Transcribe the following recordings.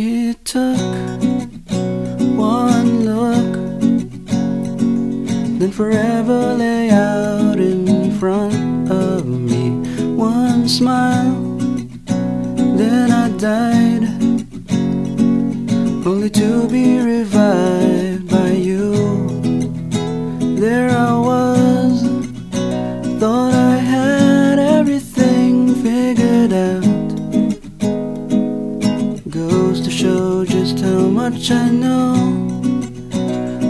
It took one look, then forever lay out in front of me. One smile, then I died, only to be revived by you. There I was, thought I had everything figured out. Much I know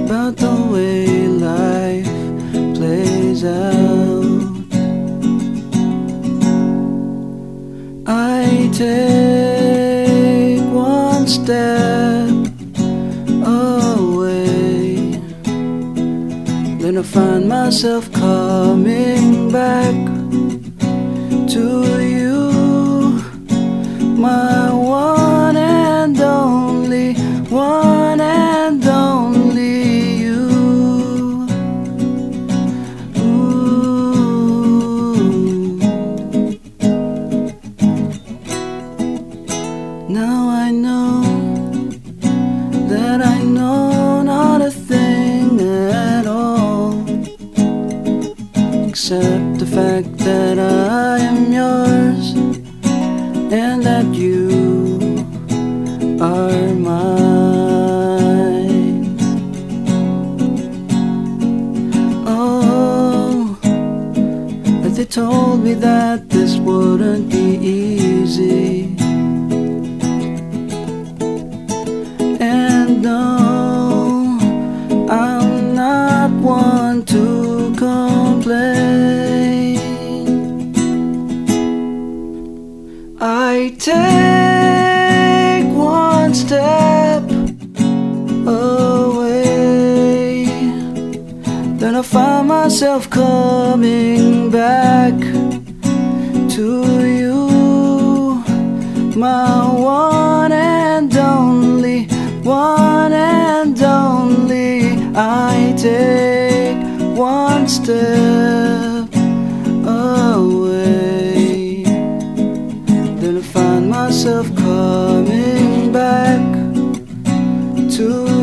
about the way life plays out. I take one step away, then I find myself coming back to you, my Now I know that I know not a thing at all except the fact that I am yours and that you are mine. Oh, they told me that this wouldn't be easy. No, I'm not one to complain. I take one step away, then I find myself coming back to you, my one take one step away. Then I find myself coming back to